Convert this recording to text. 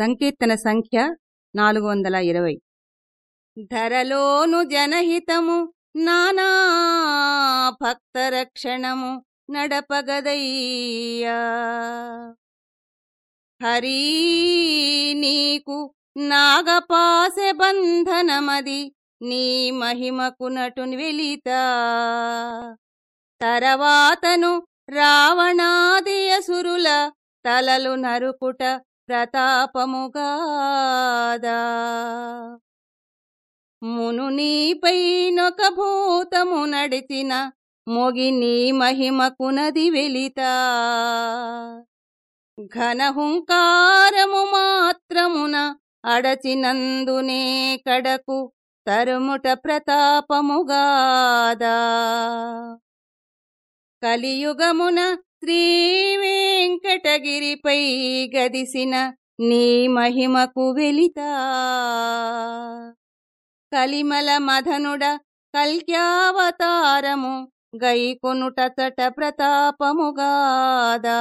సంకీర్తన సంఖ్య నాలుగు వందల ఇరవై. ధరలోను జనహితము నానా భక్తరక్షణము నడపగదయ్యా. హరీ నీకు నాగపాసె బంధనమది నీ మహిమకు నటుని వెలితా. తరవాతను రావణాదియసురుల తలలు నరుకుట ప్రతాపముగాదా. మును నీపైనొక భూతము నడిచిన మొగి నీ మహిమకునది వెలిత. ఘనహుంకారము మాత్రమున అడచినందునే కడకు తరుముట ప్రతాపముగాదా. కలియుగమున శ్రీవే వెంకటగిరిపై గదిసిన నీ మహిమకు వెలితా. కలిమల మధనుడ కల్క్యావతారము గైకొనుటతట ప్రతాపముగాదా